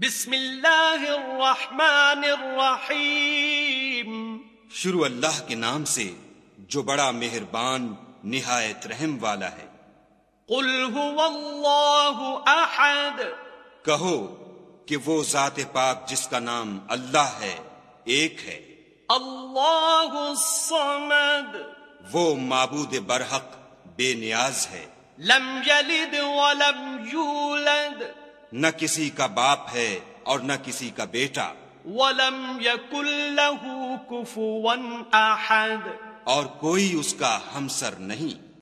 بسم اللہ الرحمن الرحیم۔ شروع اللہ کے نام سے جو بڑا مہربان نہایت رحم والا ہے۔ قل هو اللہ احد۔ کہو کہ وہ ذات پاک جس کا نام اللہ ہے ایک ہے۔ اللہ الصمد۔ وہ معبود برحق بے نیاز ہے۔ لم یلد ولم یولد۔ نہ کسی کا باپ ہے اور نہ کسی کا بیٹا۔ ولم له احد اور کوئی اس کا ہمسر نہیں۔